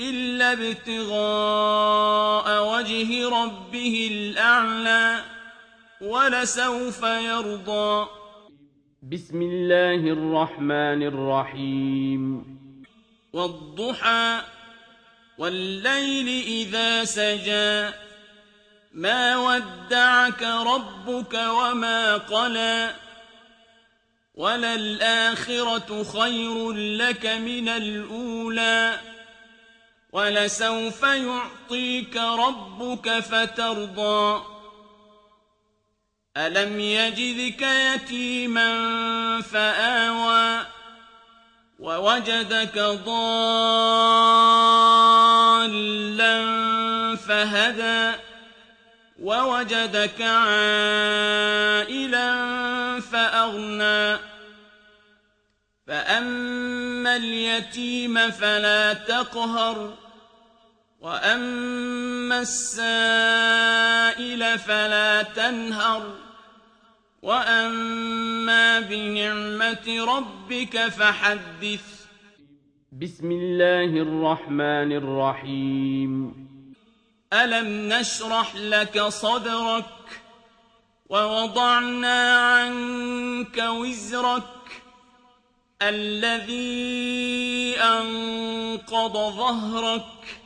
إلا ابتغاء وجه ربه الأعلى ولسوف يرضى. بسم الله الرحمن الرحيم. والضحى والليل إذا سجى. ما ودعك ربك وما قلى. وللآخرة خير لك من الأولى. ولسوف يعطيك ربك فترضى. ألم يجدك يتيما فآوى ووجدك ضالا فهدى ووجدك عائلا فأغنى. فأما اليتيم فلا تقهر وأما السائل فلا تنهر وأما بنعمة ربك فحدث بسم الله الرحمن الرحيم ألم نشرح لك صدرك ووضعنا عنك وزرك الذي أنقض ظهرك